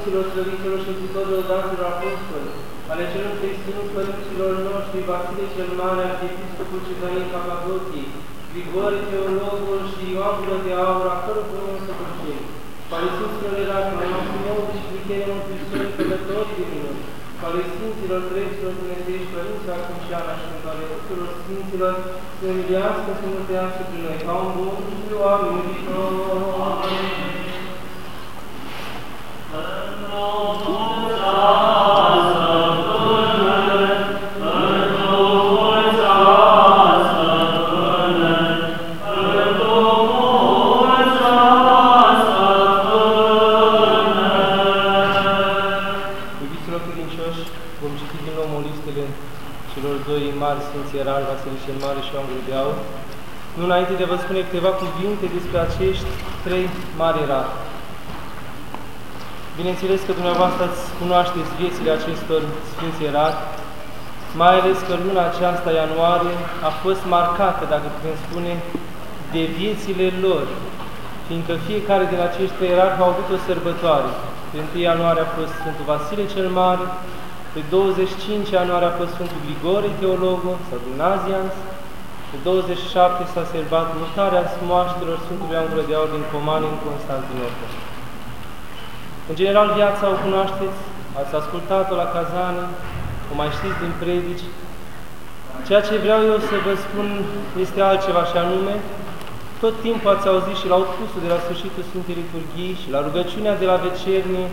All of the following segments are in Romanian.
Sfinților Slăviților și Tuturor Danților Apostoli, ale celor trei Sfinți Părinților noștri, Vasile cel Mare, Arhiepiscopul Cezărin Capadochiei, Grigore Teologul și Ioan Gură de Aur, a căror frumos să părșim. Ale Sfinților Eracul, al nostru și Michele Mântuitori, călători din minuni, ale Sfinților Dreptilor Dumnezeiești, Părinții acum și Ana și ale tuturor Sfinților, să înviască, să mântuiască prin noi, ca un bun și oameni Amin. Iubiților de a vă spune câteva cuvinte despre acești trei mari erari. Bineînțeles că dumneavoastră ați cunoașteți viețile acestor Sfinți Erari, mai ales că luna aceasta, ianuarie, a fost marcată, dacă putem spune, de viețile lor, fiindcă fiecare din acești trei erari au avut o sărbătoare. Pe 1 ianuarie a fost Sfântul Vasile cel Mare, pe 25 ianuarie a fost Sfântul Grigore Teologul sau Nazians, pe 27 s-a sărbat mutarea moaștelor Sfântului Ioan Gură de Aur din Comani în Constantinopol. În general, viața o cunoașteți, ați ascultat-o la cazane, o mai știți din predici. Ceea ce vreau eu să vă spun este altceva și anume, tot timpul ați auzit și la outpusul de la sfârșitul Sfintei Liturghii și la rugăciunea de la vecernie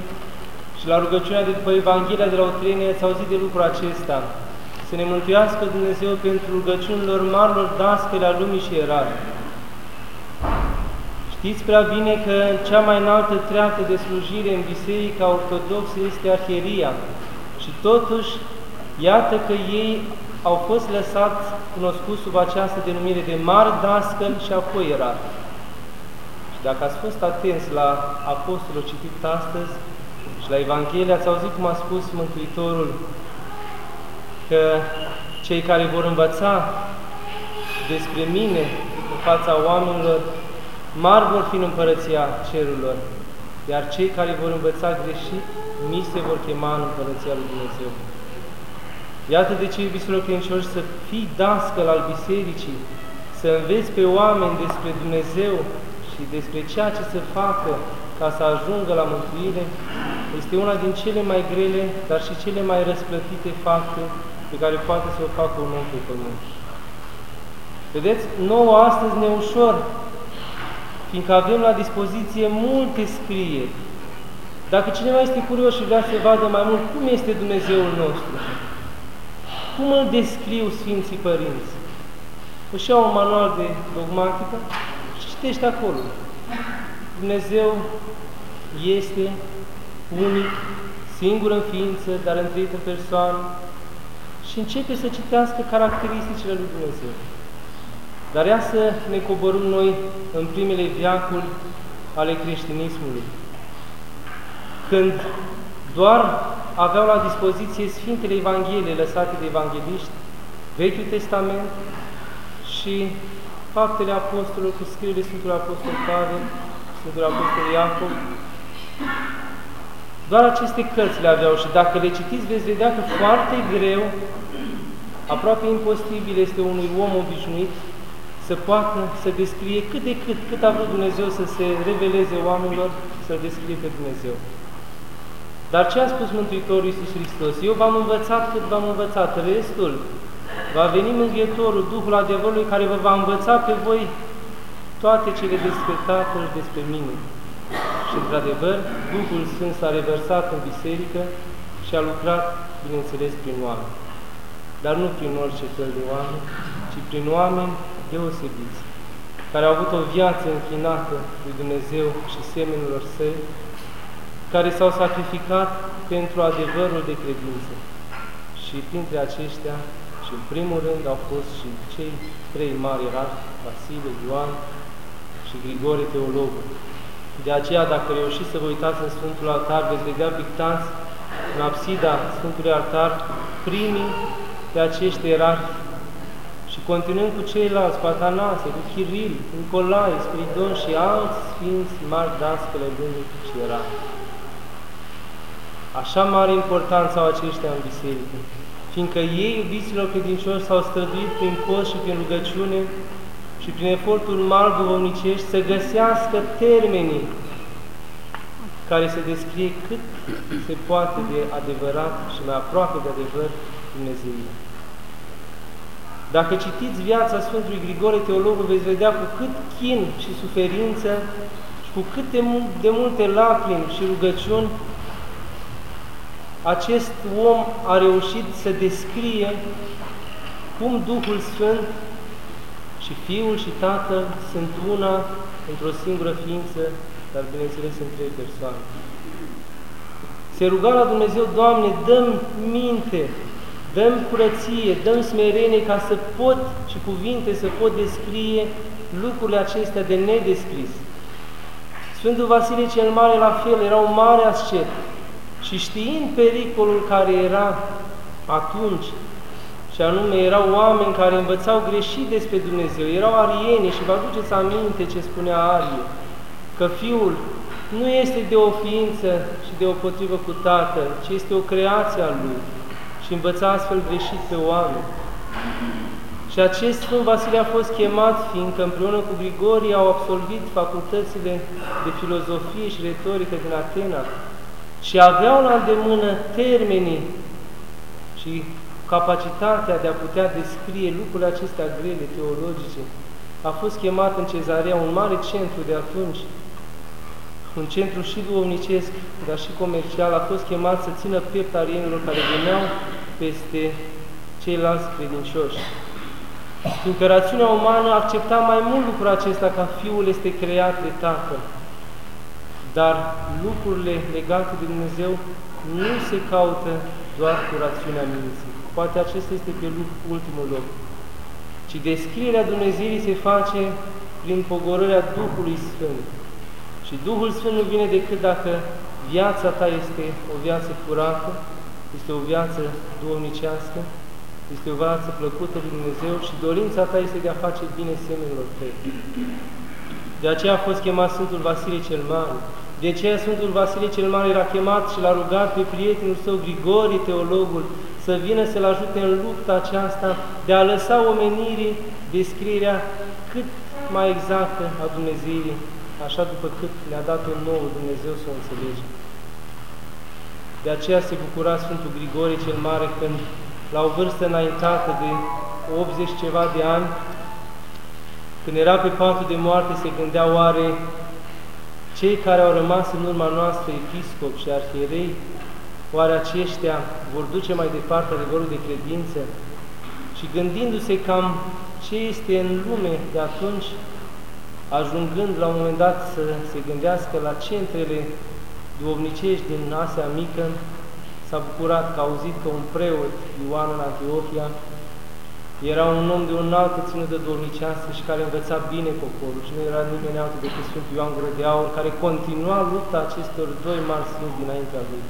și la rugăciunea de după Evanghelia de la Utrenie, ați auzit de lucrul acesta. Să ne mântuiască Dumnezeu pentru rugăciunilor marilor dascăle a lumii și erari. Știți prea bine că cea mai înaltă treaptă de slujire în Biserica Ortodoxă este arhieria și totuși, iată că ei au fost lăsați cunoscuți sub această denumire de mari dascăl și apoi era. Și dacă ați fost atenți la apostolul citit astăzi și la Evanghelie, ați auzit cum a spus Mântuitorul că cei care vor învăța despre mine în fața oamenilor, mari vor fi în împărăția cerurilor, iar cei care vor învăța greșit, mi se vor chema în împărăția lui Dumnezeu. Iată de ce, iubiților credincioși, să fii dascăl al bisericii, să înveți pe oameni despre Dumnezeu și despre ceea ce să facă ca să ajungă la mântuire, este una din cele mai grele, dar și cele mai răsplătite fapte pe care poate să o facă un om pe pământ. Vedeți, nouă astăzi ne ușor, fiindcă avem la dispoziție multe scrieri. Dacă cineva este curios și vrea să vadă mai mult cum este Dumnezeul nostru, cum îl descriu Sfinții Părinți? Își iau un manual de dogmatică și citește acolo. Dumnezeu este unic, singur în ființă, dar întreită persoană și începe să citească caracteristicile lui Dumnezeu. Dar ia să ne coborâm noi în primele viacuri ale creștinismului, când doar aveau la dispoziție Sfintele Evanghelie lăsate de evangeliști, Vechiul Testament și faptele apostolilor cu scrierile Sfântului Apostol Pavel, Sfântul Apostol Iacov. Doar aceste cărți le aveau și dacă le citiți veți vedea că foarte greu, aproape imposibil este unui om obișnuit să poată să descrie cât de cât, cât a vrut Dumnezeu să se reveleze oamenilor, să descrie pe Dumnezeu. Dar ce a spus Mântuitorul Iisus Hristos? Eu v-am învățat cât v-am învățat, restul va veni Mântuitorul, Duhul adevărului, care vă va învăța pe voi toate cele despre Tatăl despre mine. Și, într-adevăr, Duhul Sfânt s-a reversat în biserică și a lucrat, bineînțeles, prin oameni. Dar nu prin orice fel de oameni, ci prin oameni deosebiți, care au avut o viață închinată lui Dumnezeu și semenilor săi, care s-au sacrificat pentru adevărul de credință. Și printre aceștia, și în primul rând, au fost și cei trei mari erari, Vasile, Ioan și Grigore Teologul. De aceea, dacă reușiți să vă uitați în Sfântul Altar, veți vedea pictați în absida Sfântului Altar primii de acești erari și continuând cu ceilalți, cu Atanase, cu Chiril, Nicolae, Spiridon și alți sfinți mari dascăle lumii și erari. Așa mare importanță au aceștia în biserică, fiindcă ei, iubiților credincioși, s-au străduit prin post și prin rugăciune și prin efortul mari duhovnicești să găsească termenii care se descrie cât se poate de adevărat și mai aproape de adevăr Dumnezeu. Dacă citiți viața Sfântului Grigore Teologul, veți vedea cu cât chin și suferință și cu cât de, de multe lacrimi și rugăciuni acest om a reușit să descrie cum Duhul Sfânt și Fiul și Tatăl sunt una într-o singură ființă, dar bineînțeles în trei persoane. Se ruga la Dumnezeu, Doamne, dăm minte, dăm curăție, dăm smerenie ca să pot și cuvinte să pot descrie lucrurile acestea de nedescris. Sfântul Vasile cel Mare la fel, era un mare ascet și știind pericolul care era atunci, și anume erau oameni care învățau greșit despre Dumnezeu, erau arieni și vă aduceți aminte ce spunea Arie, că Fiul nu este de o ființă și de o potrivă cu Tatăl, ci este o creație a Lui și învăța astfel greșit pe oameni. Și acest Sfânt Vasile a fost chemat, fiindcă împreună cu Grigorie au absolvit facultățile de filozofie și retorică din Atena și aveau la îndemână termenii și capacitatea de a putea descrie lucrurile acestea grele, teologice. A fost chemat în Cezarea, un mare centru de atunci, un centru și duomnicesc, dar și comercial, a fost chemat să țină piept arienilor care veneau peste ceilalți credincioși. Fiindcă rațiunea umană accepta mai mult lucrul acesta ca Fiul este creat de Tatăl. Dar lucrurile legate de Dumnezeu nu se caută doar cu rațiunea minții. Poate acesta este pe ultimul loc. Ci descrierea Dumnezeirii se face prin pogorârea Duhului Sfânt. Și Duhul Sfânt nu vine decât dacă viața ta este o viață curată, este o viață duomnicească, este o viață plăcută lui Dumnezeu și dorința ta este de a face bine semenilor tăi. De aceea a fost chemat Sfântul Vasile cel Mare. De aceea Sfântul Vasile cel Mare era chemat și l-a rugat pe prietenul său Grigorie, teologul, să vină să-l ajute în lupta aceasta de a lăsa omenirii descrierea cât mai exactă a Dumnezeirii, așa după cât ne-a dat-o nouă Dumnezeu să o înțelegem. De aceea se bucura Sfântul Grigorie cel Mare când, la o vârstă înaintată de 80 ceva de ani, când era pe patul de moarte, se gândea oare cei care au rămas în urma noastră, episcop și arhierei, oare aceștia vor duce mai departe adevărul de credință? Și gândindu-se cam ce este în lume de atunci, ajungând la un moment dat să se gândească la centrele duovnicești din Asia Mică, s-a bucurat că a auzit că un preot, Ioan în Antiohia, era un om de un altă ținută duovnicească și care învăța bine poporul și nu era nimeni altul decât Sfântul Ioan Gură de Aur, care continua lupta acestor doi mari sfinți dinaintea lui.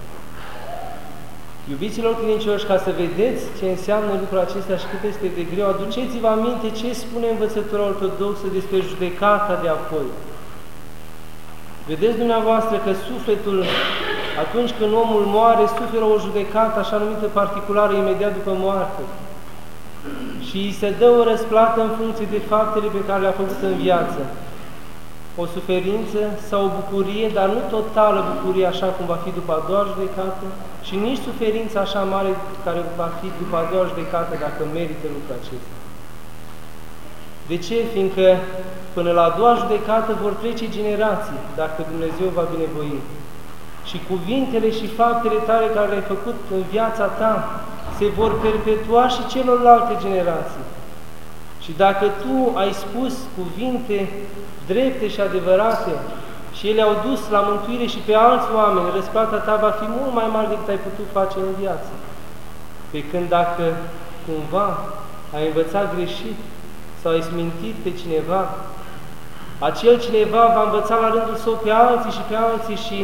Iubiților credincioși, ca să vedeți ce înseamnă lucrul acesta și cât este de greu, aduceți-vă aminte ce spune învățătura ortodoxă despre judecata de apoi. Vedeți dumneavoastră că sufletul, atunci când omul moare, suferă o judecată așa numită particulară imediat după moarte. Și îi se dă o răsplată în funcție de faptele pe care le-a făcut în viață o suferință sau o bucurie, dar nu totală bucurie așa cum va fi după a doua judecată și nici suferință așa mare care va fi după a doua judecată dacă merită lucrul acesta. De ce? Fiindcă până la a doua judecată vor trece generații, dacă Dumnezeu va binevoi. Și cuvintele și faptele tale care le-ai făcut în viața ta se vor perpetua și celorlalte generații. Și dacă tu ai spus cuvinte drepte și adevărate și ele au dus la mântuire și pe alți oameni, răsplata ta va fi mult mai mare decât ai putut face în viață. Pe când dacă cumva ai învățat greșit sau ai smintit pe cineva, acel cineva va învăța la rândul său pe alții și pe alții și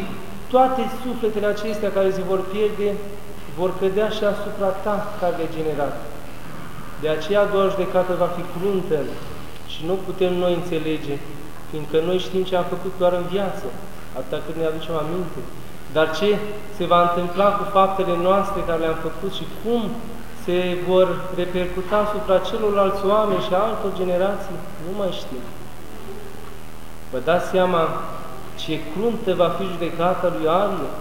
toate sufletele acestea care se vor pierde vor cădea și asupra ta care le generat. De aceea a doua judecată va fi cruntă și nu putem noi înțelege, fiindcă noi știm ce am făcut doar în viață, atâta cât ne aducem aminte. Dar ce se va întâmpla cu faptele noastre care le-am făcut și cum se vor repercuta asupra celorlalți oameni și altor generații, nu mai știm. Vă dați seama ce cruntă va fi judecata lui Arie?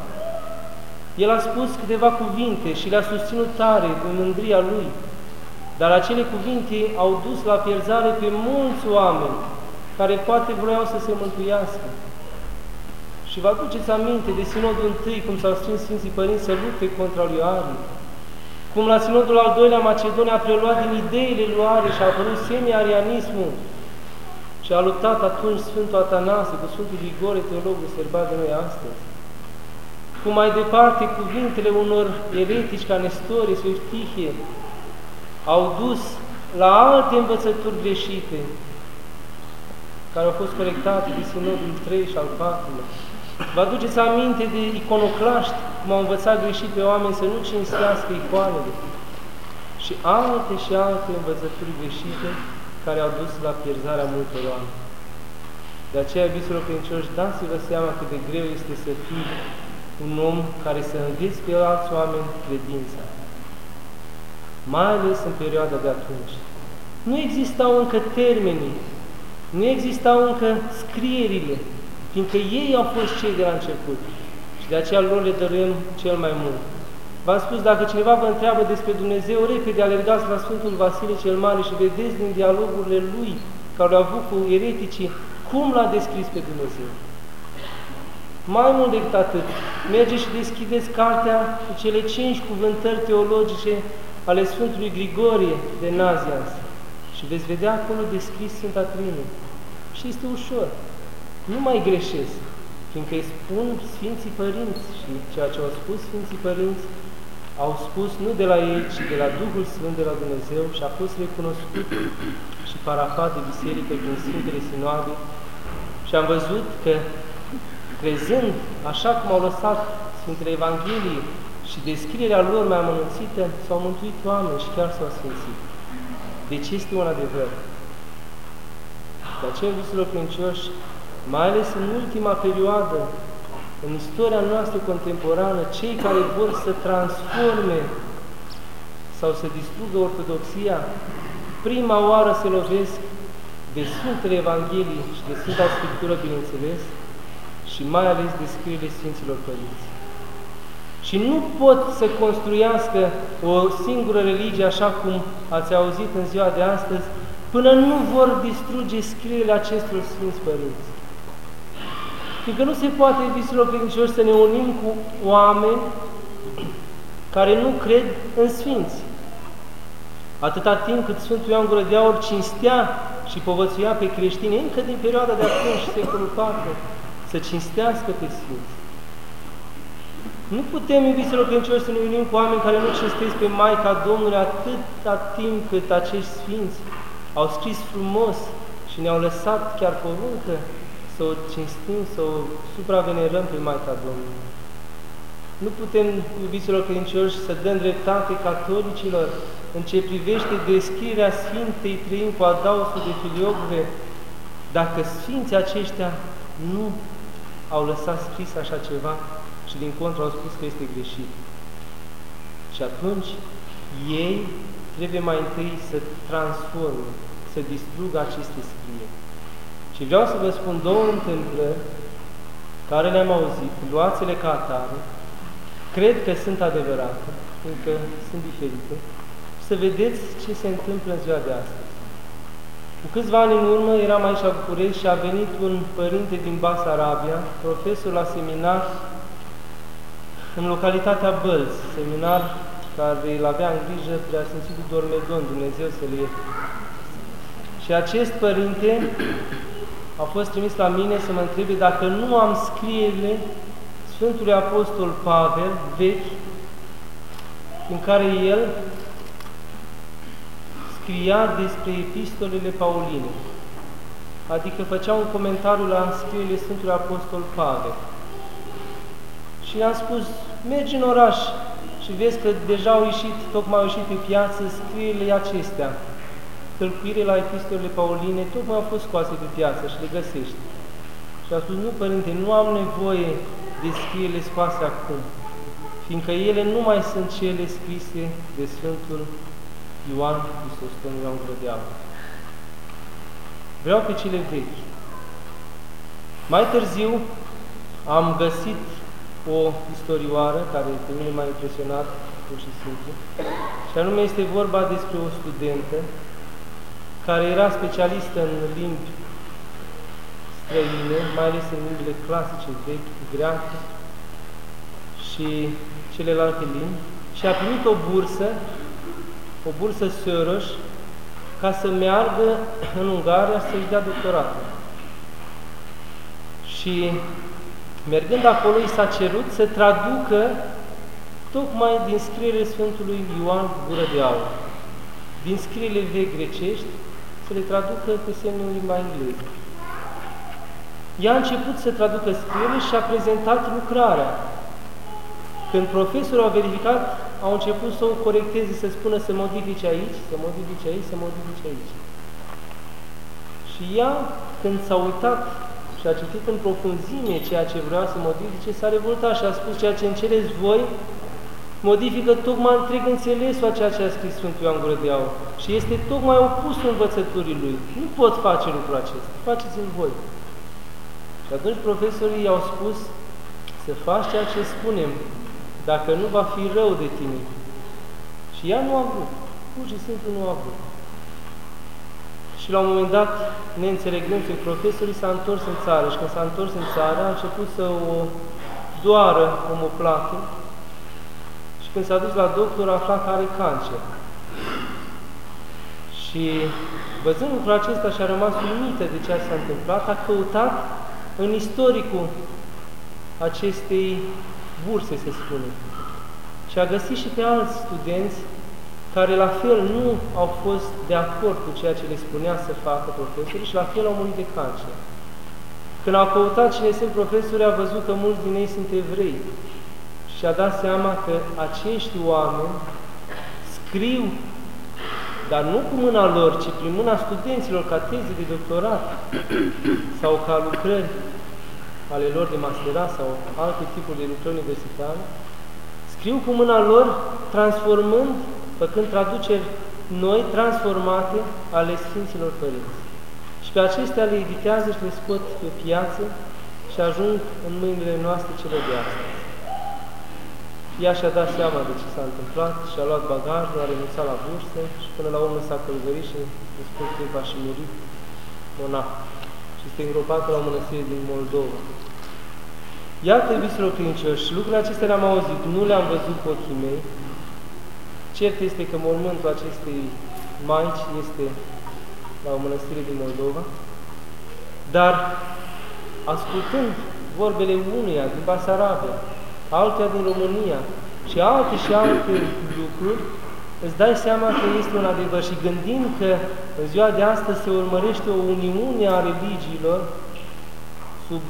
El a spus câteva cuvinte și le-a susținut tare în mândria lui, dar acele cuvinte au dus la pierzare pe mulți oameni care poate vreau să se mântuiască. Și vă aduceți aminte de sinodul întâi, cum s-au strâns Sfinții Părinți să lupte contra lui Arie, cum la sinodul al doilea Macedonia a preluat din ideile lui Arie și a apărut semi-arianismul și a luptat atunci Sfântul Atanase cu Sfântul Grigore, teologul sărbat de noi astăzi. Cum mai departe cuvintele unor eretici ca Nestorie sau Eftihie au dus la alte învățături greșite, care au fost corectate de Sinodul 3 și al 4-lea. Vă aduceți aminte de iconoclaști, cum au învățat greșit pe oameni să nu cinstească icoanele și alte și alte învățături greșite care au dus la pierzarea multor oameni. De aceea, iubiților credincioși, dați-vă seama cât de greu este să fii un om care să înveți pe alți oameni credința. Mai ales în perioada de atunci. Nu existau încă termenii, nu existau încă scrierile, fiindcă ei au fost cei de la început și de aceea lor le dăruim cel mai mult. V-am spus, dacă cineva vă întreabă despre Dumnezeu, repede alergați la Sfântul Vasile cel Mare și vedeți din dialogurile lui care le-au avut cu ereticii, cum l-a descris pe Dumnezeu. Mai mult decât atât, mergeți și deschideți cartea cu cele cinci cuvântări teologice ale Sfântului Grigorie de Nazians și veți vedea acolo descris Sfânta Trine. Și este ușor. Nu mai greșesc, fiindcă îi spun Sfinții Părinți și ceea ce au spus Sfinții Părinți au spus nu de la ei, ci de la Duhul Sfânt de la Dumnezeu și a fost recunoscut și parafat de biserică prin Sfintele Sinoade și am văzut că crezând așa cum au lăsat Sfintele Evangheliei și descrierea lor mai amănunțită, s-au mântuit oameni și chiar s-au sfințit. Deci este un adevăr. De aceea, iubiților credincioși, mai ales în ultima perioadă, în istoria noastră contemporană, cei care vor să transforme sau să distrugă ortodoxia, prima oară se lovesc de Sfintele Evangheliei și de Sfânta Scriptură, bineînțeles, și mai ales de scrierile Sfinților Părinți. Și nu pot să construiască o singură religie, așa cum ați auzit în ziua de astăzi, până nu vor distruge scrierile acestor Sfinți Părinți. Fiindcă nu se poate, iubiților credincioși, să ne unim cu oameni care nu cred în Sfinți. Atâta timp cât Sfântul Ioan Gură de Aur cinstea și povățuia pe creștini, încă din perioada de atunci, secolul IV, să cinstească pe Sfinți. Nu putem, iubiților credincioși, să ne unim cu oameni care nu cinstesc pe Maica Domnului atâta timp cât acești Sfinți au scris frumos și ne-au lăsat chiar poruncă să o cinstim, să o supravenerăm pe Maica Domnului. Nu putem, iubiților credincioși, să dăm dreptate catolicilor în ce privește deschiderea Sfintei Trăim cu adausul de filiogre, dacă Sfinții aceștia nu au lăsat scris așa ceva și din contră au spus că este greșit. Și atunci ei trebuie mai întâi să transforme, să distrugă aceste scrieri. Și vreau să vă spun două întâmplări care le-am auzit, luați-le ca atare, cred că sunt adevărate, încă sunt diferite, să vedeți ce se întâmplă în ziua de astăzi. Cu câțiva ani în urmă eram aici la București și a venit un părinte din Basarabia, profesor la seminar în localitatea Bălți, seminar care îl avea în grijă Preasfințitul Dormedon, Dumnezeu să-l ierte. Și acest părinte a fost trimis la mine să mă întrebe dacă nu am scrierile Sfântului Apostol Pavel, vechi, în care el scria despre epistolele pauline, adică făcea un comentariu la scrierile Sfântului Apostol Pavel. Și i-am spus, mergi în oraș și vezi că deja au ieșit, tocmai au ieșit pe piață scrierile acestea, tălcuire la epistolele pauline, tocmai au fost scoase pe piață și le găsești. Și a spus, nu, Părinte, nu am nevoie de scrierile scoase acum, fiindcă ele nu mai sunt cele scrise de Sfântul Ioan Hristostom Ioan Grădeală. Vreau pe cele vechi. Mai târziu am găsit o istorioară care pe mine m-a impresionat pur și simplu, și anume este vorba despre o studentă care era specialistă în limbi străine, mai ales în limbile clasice, vechi, greacă și celelalte limbi, și a primit o bursă, o bursă Soros, ca să meargă în Ungaria să-și dea doctoratul. Și mergând acolo, i s-a cerut să traducă tocmai din scrierile Sfântului Ioan Gură de Aur, din scrierile vechi grecești, să le traducă pe semnul limba engleză. Ea a început să traducă scrierile și a prezentat lucrarea. Când profesorul a verificat, au început să o corecteze, să spună să modifice aici, să modifice aici, să modifice aici. Și ea, când s-a uitat și a citit în profunzime ceea ce vrea să modifice, s-a revoltat și a spus ceea ce încereți voi, modifică tocmai întreg înțelesul a ceea ce a scris Sfântul Ioan Gură de Aur. Și este tocmai opusul învățăturii lui. Nu pot face lucrul acesta, faceți-l voi. Și atunci profesorii i-au spus să faci ceea ce spunem, dacă nu va fi rău de tine. Și ea nu a vrut, pur și simplu nu a vrut. Și la un moment dat, neînțelegând pe profesorii, s-a întors în țară și când s-a întors în țară, a început să o doară omoplată și când s-a dus la doctor, a aflat că are cancer. Și văzând lucrul acesta și a rămas uimită de ce s-a întâmplat, a căutat în istoricul acestei burse, se spune. Și a găsit și pe alți studenți care la fel nu au fost de acord cu ceea ce le spunea să facă profesorii și la fel au murit de cancer. Când a căutat cine sunt profesori, a văzut că mulți din ei sunt evrei și a dat seama că acești oameni scriu, dar nu cu mâna lor, ci prin mâna studenților ca teze de doctorat sau ca lucrări ale lor de masterat sau alte tipuri de lucrări universitare, scriu cu mâna lor, transformând, făcând traduceri noi, transformate, ale Sfinților Părinți. Și pe acestea le editează și le scot pe piață și ajung în mâinile noastre cele de astăzi. Ea și-a dat seama de ce s-a întâmplat și a luat bagajul, a renunțat la bursă și până la urmă s-a călătorit și în scurt timp a și murit monah și este îngropat la o mănăstire din Moldova. Iată, iubiților credincioși, lucrurile acestea le-am auzit, nu le-am văzut cu ochii mei. Cert este că mormântul acestei maici este la o mănăstire din Moldova, dar ascultând vorbele uneia din Basarabia, altea din România și alte și alte lucruri, îți dai seama că este un adevăr. Și gândind că în ziua de astăzi se urmărește o uniune a religiilor sub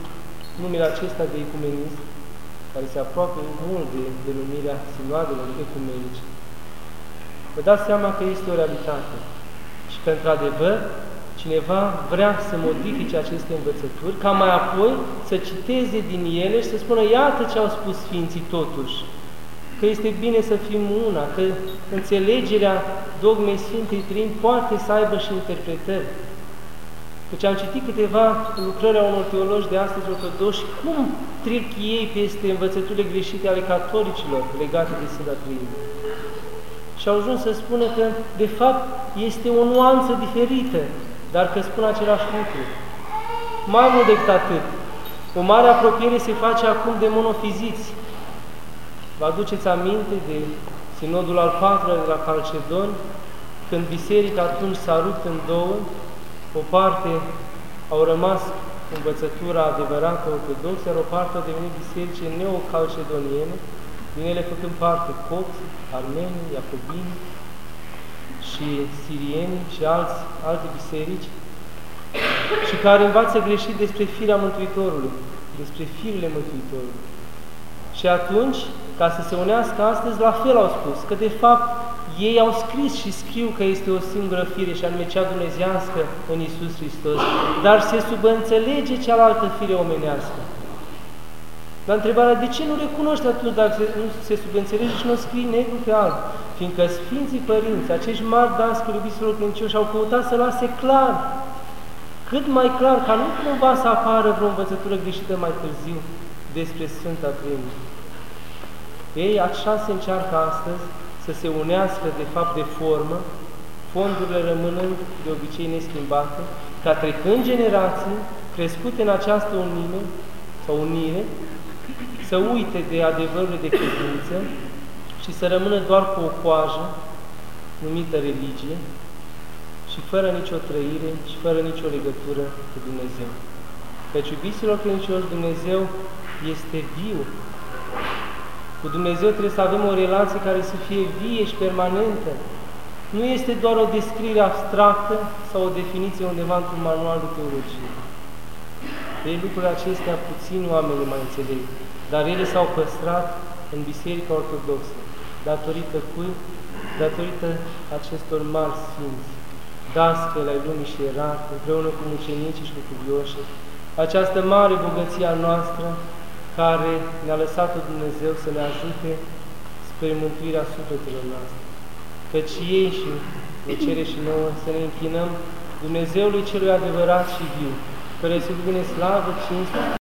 numele acesta de ecumenism, care se aproape mult de denumirea sinoadelor ecumenice, vă dați seama că este o realitate și că, într-adevăr, cineva vrea să modifice aceste învățături, ca mai apoi să citeze din ele și să spună, iată ce au spus Sfinții totuși, că este bine să fim una, că înțelegerea dogmei Sfintei Trin poate să aibă și interpretări, deci am citit câteva lucrări a unor teologi de astăzi ortodoși, cum trec ei peste învățăturile greșite ale catolicilor legate de Sfânta Trăime. Și au ajuns să spună că, de fapt, este o nuanță diferită, dar că spun același lucru. Mai mult decât atât, o mare apropiere se face acum de monofiziți. Vă aduceți aminte de sinodul al patrulea de la Calcedoni, când biserica atunci s-a rupt în două o parte au rămas învățătura adevărată ortodoxă, iar o parte au devenit biserice neocalcedoniene, din ele făcând parte copți, armeni, iacobini și sirieni și alți, alte biserici, și care învață greșit despre firea Mântuitorului, despre firile Mântuitorului. Și atunci, ca să se unească astăzi, la fel au spus, că de fapt ei au scris și scriu că este o singură fire și anume cea dumnezească în Isus Hristos, dar se subînțelege cealaltă fire omenească. Dar întrebarea, de ce nu recunoște atunci dacă se, nu se subînțelege și nu scrie negru pe alb? Fiindcă Sfinții Părinți, acești mari dascăli iubiților credincioși, au căutat să lase clar, cât mai clar, ca nu cumva să apară vreo învățătură greșită mai târziu despre Sfânta Treime. Ei, așa se încearcă astăzi să se unească, de fapt, de formă, fondurile rămânând de obicei neschimbate, ca trecând generații crescute în această unime sau unire, să uite de adevărurile de credință și să rămână doar cu o coajă numită religie și fără nicio trăire și fără nicio legătură cu Dumnezeu. Căci, iubiților credincioși, Dumnezeu este viu. Cu Dumnezeu trebuie să avem o relație care să fie vie și permanentă. Nu este doar o descriere abstractă sau o definiție undeva într-un manual de teologie. De lucrurile acestea puțin oamenii mai înțeleg, dar ele s-au păstrat în Biserica Ortodoxă. Datorită cui? Datorită acestor mari sfinți, dascăle ai lumii și ierarhi, împreună cu mucenicii și cu cuvioșii, această mare bogăție a noastră care ne-a lăsat-o Dumnezeu să ne ajute spre mântuirea sufletelor noastre. Căci ei și ne cere și nouă să ne închinăm Dumnezeului celui adevărat și viu, care să vine slavă, cinste